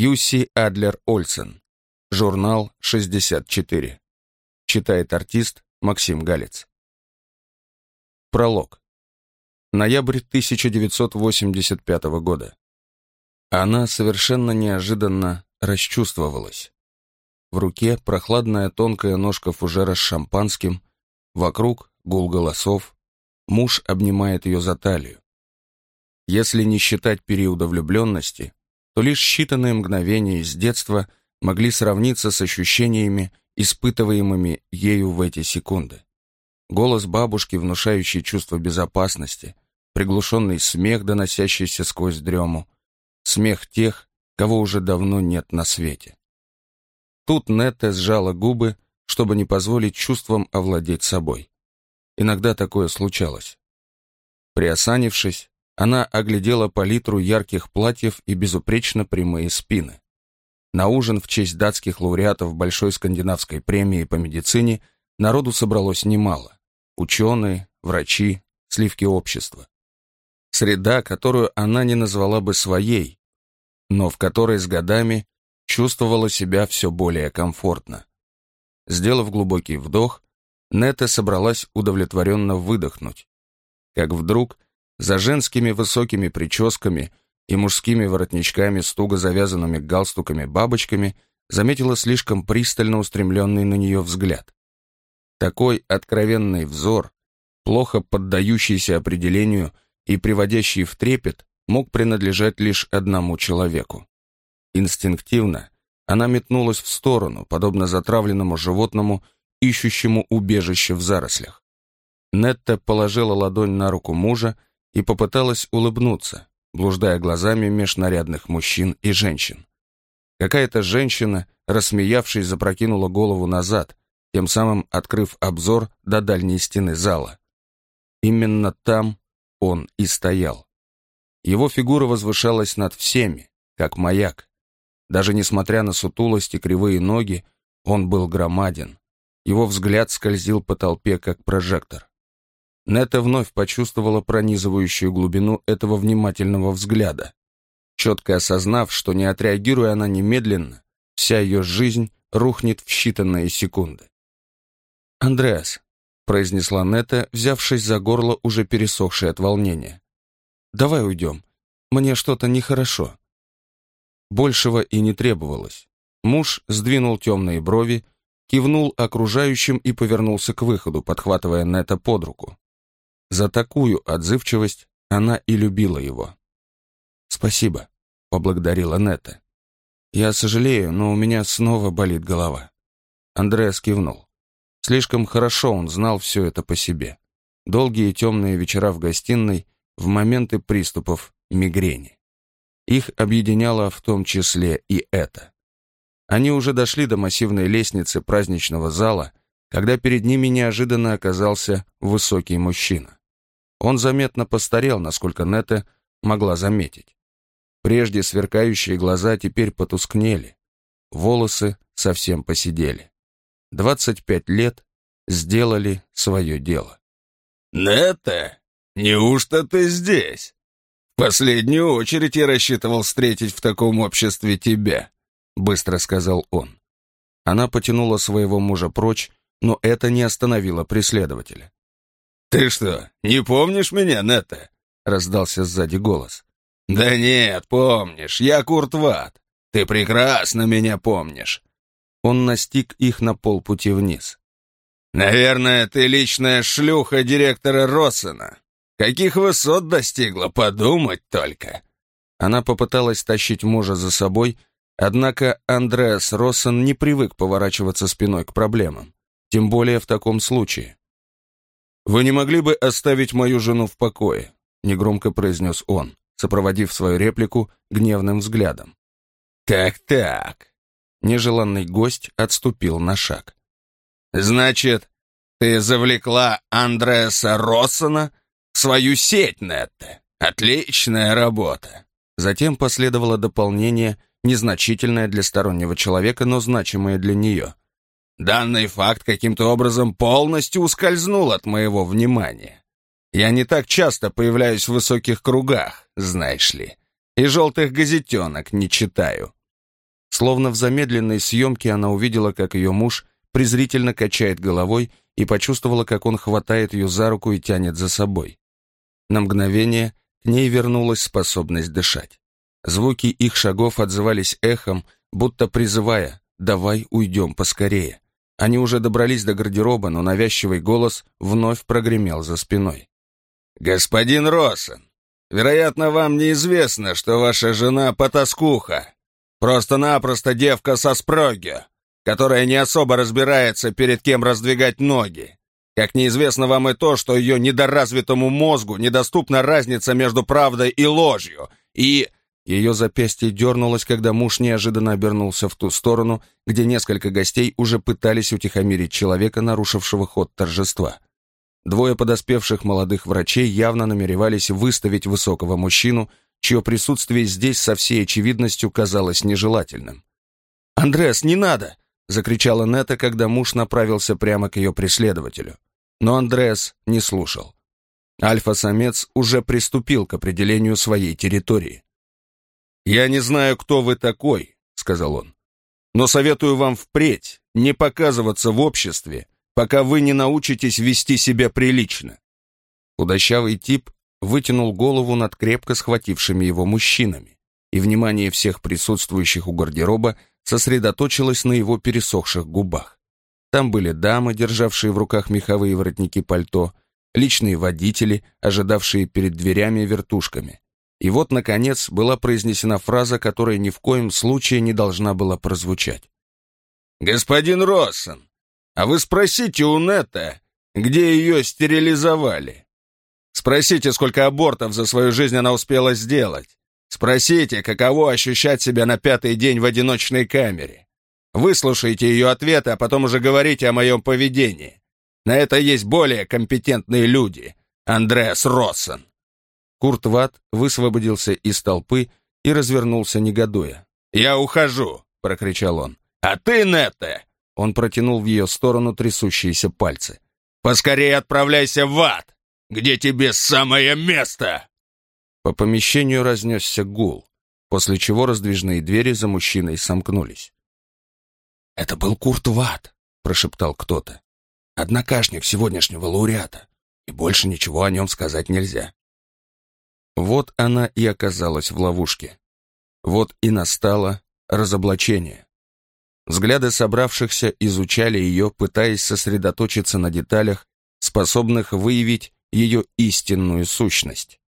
Юси Адлер Ольсен. Журнал 64. Читает артист Максим Галец. Пролог. Ноябрь 1985 года. Она совершенно неожиданно расчувствовалась. В руке прохладная тонкая ножка фужера с шампанским, вокруг гул голосов, муж обнимает ее за талию. Если не считать периода влюбленности, то лишь считанные мгновения из детства могли сравниться с ощущениями, испытываемыми ею в эти секунды. Голос бабушки, внушающий чувство безопасности, приглушенный смех, доносящийся сквозь дрему, смех тех, кого уже давно нет на свете. Тут Нетта сжала губы, чтобы не позволить чувствам овладеть собой. Иногда такое случалось. Приосанившись, она оглядела палитру ярких платьев и безупречно прямые спины. На ужин в честь датских лауреатов Большой скандинавской премии по медицине народу собралось немало. Ученые, врачи, сливки общества. Среда, которую она не назвала бы своей, но в которой с годами чувствовала себя все более комфортно. Сделав глубокий вдох, Нета собралась удовлетворенно выдохнуть. Как вдруг за женскими высокими прическами и мужскими воротничками с туго завязанными галстуками-бабочками заметила слишком пристально устремленный на нее взгляд. Такой откровенный взор, плохо поддающийся определению и приводящий в трепет, мог принадлежать лишь одному человеку. Инстинктивно она метнулась в сторону, подобно затравленному животному, ищущему убежище в зарослях. Нетта положила ладонь на руку мужа и попыталась улыбнуться, блуждая глазами меж нарядных мужчин и женщин. Какая-то женщина, рассмеявшись, запрокинула голову назад, тем самым открыв обзор до дальней стены зала. Именно там он и стоял. Его фигура возвышалась над всеми, как маяк. Даже несмотря на сутулость и кривые ноги, он был громаден. Его взгляд скользил по толпе, как прожектор. Нета вновь почувствовала пронизывающую глубину этого внимательного взгляда. Четко осознав, что не отреагируя она немедленно, вся ее жизнь рухнет в считанные секунды. «Андреас», — произнесла Нета, взявшись за горло, уже пересохшее от волнения. «Давай уйдем. Мне что-то нехорошо». Большего и не требовалось. Муж сдвинул темные брови, кивнул окружающим и повернулся к выходу, подхватывая Нета под руку. За такую отзывчивость она и любила его. «Спасибо», — поблагодарила Нета. «Я сожалею, но у меня снова болит голова». Андреас кивнул. Слишком хорошо он знал все это по себе. Долгие темные вечера в гостиной в моменты приступов мигрени. Их объединяло в том числе и это. Они уже дошли до массивной лестницы праздничного зала, когда перед ними неожиданно оказался высокий мужчина. Он заметно постарел, насколько Нета могла заметить. Прежде сверкающие глаза теперь потускнели, волосы совсем посидели. 25 лет сделали свое дело. «Нета, неужто ты здесь? В последнюю очередь я рассчитывал встретить в таком обществе тебя», быстро сказал он. Она потянула своего мужа прочь, но это не остановило преследователя. «Ты что, не помнишь меня, Нета?» раздался сзади голос. «Да нет, помнишь, я Курт Ват. Ты прекрасно меня помнишь. Он настиг их на полпути вниз. «Наверное, ты личная шлюха директора Россена. Каких высот достигла, подумать только!» Она попыталась тащить мужа за собой, однако Андреас Россен не привык поворачиваться спиной к проблемам, тем более в таком случае. «Вы не могли бы оставить мою жену в покое?» негромко произнес он, сопроводив свою реплику гневным взглядом. «Так-так, Нежеланный гость отступил на шаг. «Значит, ты завлекла Андреаса Россона в свою сеть, Нетте. Отличная работа!» Затем последовало дополнение, незначительное для стороннего человека, но значимое для нее. «Данный факт каким-то образом полностью ускользнул от моего внимания. Я не так часто появляюсь в высоких кругах, знаешь ли, и желтых газетенок не читаю. Словно в замедленной съемке она увидела, как ее муж презрительно качает головой и почувствовала, как он хватает ее за руку и тянет за собой. На мгновение к ней вернулась способность дышать. Звуки их шагов отзывались эхом, будто призывая «давай уйдем поскорее». Они уже добрались до гардероба, но навязчивый голос вновь прогремел за спиной. «Господин Россен, вероятно, вам неизвестно, что ваша жена потаскуха. Просто-напросто девка со спроги, которая не особо разбирается, перед кем раздвигать ноги. Как неизвестно вам и то, что ее недоразвитому мозгу недоступна разница между правдой и ложью, и ее запястье дернулось, когда муж неожиданно обернулся в ту сторону, где несколько гостей уже пытались утихомирить человека, нарушившего ход торжества. Двое подоспевших молодых врачей явно намеревались выставить высокого мужчину, чье присутствие здесь со всей очевидностью казалось нежелательным. «Андреас, не надо!» — закричала Нета, когда муж направился прямо к ее преследователю. Но Андреас не слушал. Альфа-самец уже приступил к определению своей территории. «Я не знаю, кто вы такой», — сказал он. «Но советую вам впредь не показываться в обществе, пока вы не научитесь вести себя прилично». Худощавый тип вытянул голову над крепко схватившими его мужчинами, и внимание всех присутствующих у гардероба сосредоточилось на его пересохших губах. Там были дамы, державшие в руках меховые воротники пальто, личные водители, ожидавшие перед дверями вертушками, и вот, наконец, была произнесена фраза, которая ни в коем случае не должна была прозвучать. «Господин Россон, а вы спросите у Нета, где ее стерилизовали. Спросите, сколько абортов за свою жизнь она успела сделать. Спросите, каково ощущать себя на пятый день в одиночной камере. Выслушайте ее ответы, а потом уже говорите о моем поведении. На это есть более компетентные люди. Андреас Россон. Курт Ватт высвободился из толпы и развернулся негодуя. «Я ухожу!» — прокричал он. «А ты, Нетте!» Он протянул в ее сторону трясущиеся пальцы. «Поскорее отправляйся в ад, где тебе самое место!» По помещению разнесся гул, после чего раздвижные двери за мужчиной сомкнулись. «Это был Курт Ватт», — прошептал кто-то. «Однокашник сегодняшнего лауреата, и больше ничего о нем сказать нельзя». Вот она и оказалась в ловушке. Вот и настало разоблачение. Взгляды собравшихся изучали ее, пытаясь сосредоточиться на деталях, способных выявить ее истинную сущность.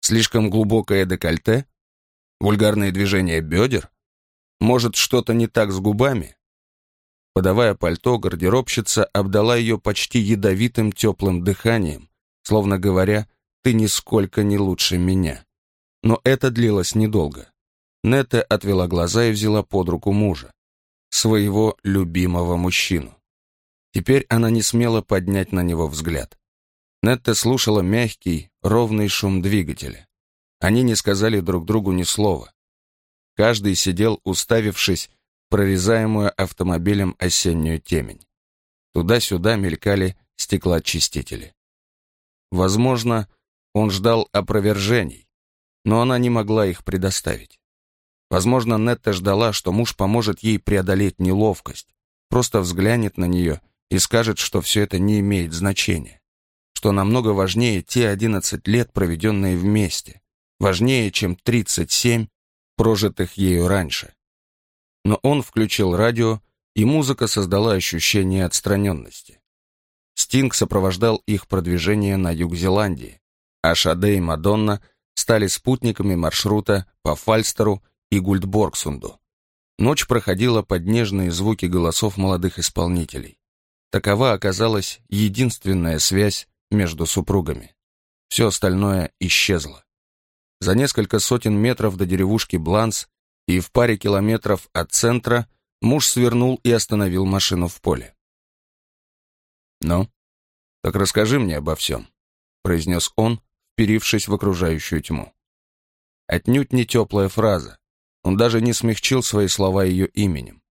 Слишком глубокое декольте? Вульгарные движения бедер? Может, что-то не так с губами? Подавая пальто, гардеробщица обдала ее почти ядовитым теплым дыханием, словно говоря, ты нисколько не лучше меня. Но это длилось недолго. Нетта отвела глаза и взяла под руку мужа, своего любимого мужчину. Теперь она не смела поднять на него взгляд. Нетта слушала мягкий, ровный шум двигателя. Они не сказали друг другу ни слова. Каждый сидел, уставившись прорезаемую автомобилем осеннюю темень. Туда-сюда мелькали стеклоочистители. Возможно, он ждал опровержений, но она не могла их предоставить. Возможно, Нетта ждала, что муж поможет ей преодолеть неловкость, просто взглянет на нее и скажет, что все это не имеет значения, что намного важнее те 11 лет, проведенные вместе, важнее, чем 37, прожитых ею раньше. Но он включил радио, и музыка создала ощущение отстраненности. Стинг сопровождал их продвижение на юг Зеландии, а и Мадонна стали спутниками маршрута по Фальстеру и Гульдборгсунду. Ночь проходила под нежные звуки голосов молодых исполнителей. Такова оказалась единственная связь между супругами. Все остальное исчезло. За несколько сотен метров до деревушки Бланс и в паре километров от центра муж свернул и остановил машину в поле. «Ну, так расскажи мне обо всем», — произнес он, вперившись в окружающую тьму. Отнюдь не теплая фраза. Он даже не смягчил свои слова ее именем.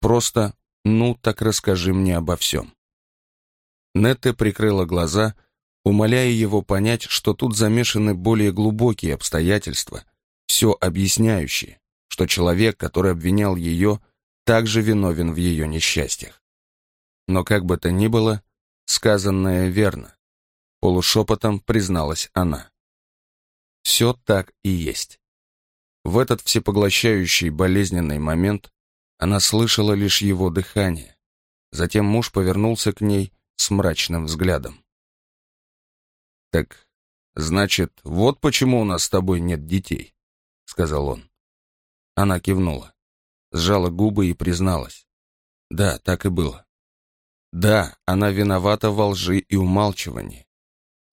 Просто «ну, так расскажи мне обо всем». Нетте прикрыла глаза, умоляя его понять, что тут замешаны более глубокие обстоятельства, все объясняющие, что человек, который обвинял ее, также виновен в ее несчастьях. Но как бы то ни было, сказанное верно. Полушепотом призналась она. Все так и есть. В этот всепоглощающий болезненный момент она слышала лишь его дыхание. Затем муж повернулся к ней с мрачным взглядом. «Так, значит, вот почему у нас с тобой нет детей», — сказал он. Она кивнула, сжала губы и призналась. Да, так и было. Да, она виновата во лжи и умалчивании.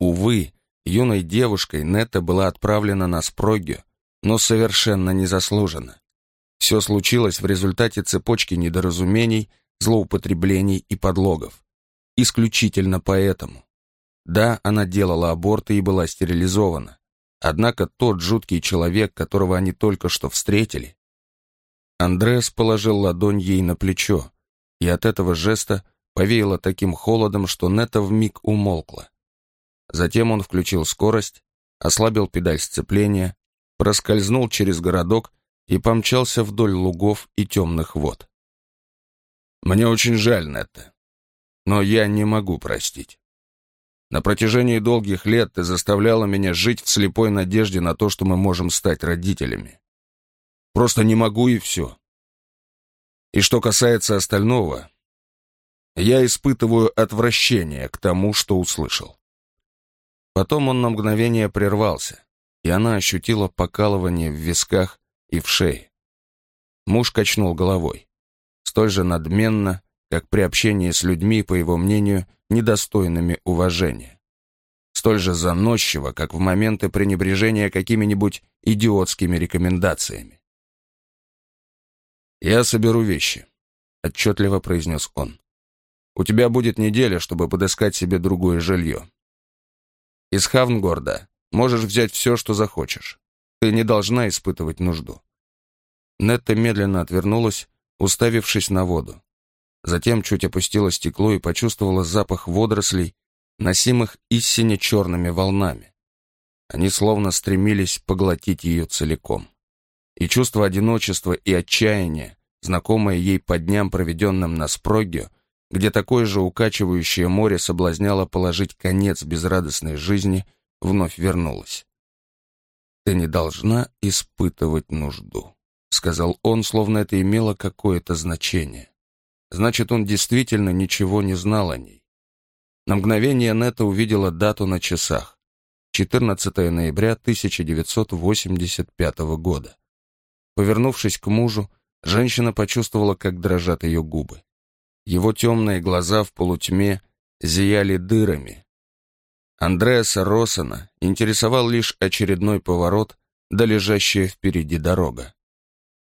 Увы, юной девушкой Нетта была отправлена на Спрогию, но совершенно незаслуженно. Все случилось в результате цепочки недоразумений, злоупотреблений и подлогов. Исключительно поэтому. Да, она делала аборты и была стерилизована. Однако тот жуткий человек, которого они только что встретили... Андреас положил ладонь ей на плечо, и от этого жеста повеяло таким холодом, что Нета вмиг умолкла. Затем он включил скорость, ослабил педаль сцепления, проскользнул через городок и помчался вдоль лугов и темных вод. «Мне очень жаль, Нетта, но я не могу простить. На протяжении долгих лет ты заставляла меня жить в слепой надежде на то, что мы можем стать родителями. Просто не могу и все. И что касается остального, я испытываю отвращение к тому, что услышал. Потом он на мгновение прервался, и она ощутила покалывание в висках и в шее. Муж качнул головой, столь же надменно, как при общении с людьми, по его мнению, недостойными уважения. Столь же заносчиво, как в моменты пренебрежения какими-нибудь идиотскими рекомендациями. «Я соберу вещи», — отчетливо произнес он. «У тебя будет неделя, чтобы подыскать себе другое жилье. Из Хавнгорда можешь взять все, что захочешь. Ты не должна испытывать нужду». Нетта медленно отвернулась, уставившись на воду. Затем чуть опустила стекло и почувствовала запах водорослей, носимых истине черными волнами. Они словно стремились поглотить ее целиком. И чувство одиночества и отчаяния, знакомое ей по дням, проведенным на Спроге, где такое же укачивающее море соблазняло положить конец безрадостной жизни, вновь вернулось. «Ты не должна испытывать нужду», — сказал он, словно это имело какое-то значение. Значит, он действительно ничего не знал о ней. На мгновение Нета увидела дату на часах. 14 ноября 1985 года. Повернувшись к мужу, женщина почувствовала, как дрожат ее губы. Его темные глаза в полутьме зияли дырами. Андреаса Россона интересовал лишь очередной поворот, да лежащая впереди дорога.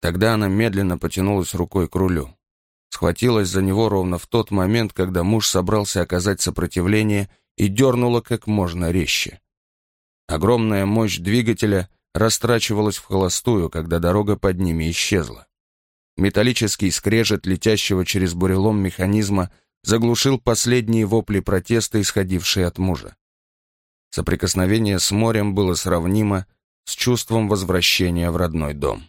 Тогда она медленно потянулась рукой к рулю схватилась за него ровно в тот момент, когда муж собрался оказать сопротивление и дернула как можно резче. Огромная мощь двигателя растрачивалась в холостую, когда дорога под ними исчезла. Металлический скрежет летящего через бурелом механизма заглушил последние вопли протеста, исходившие от мужа. Соприкосновение с морем было сравнимо с чувством возвращения в родной дом.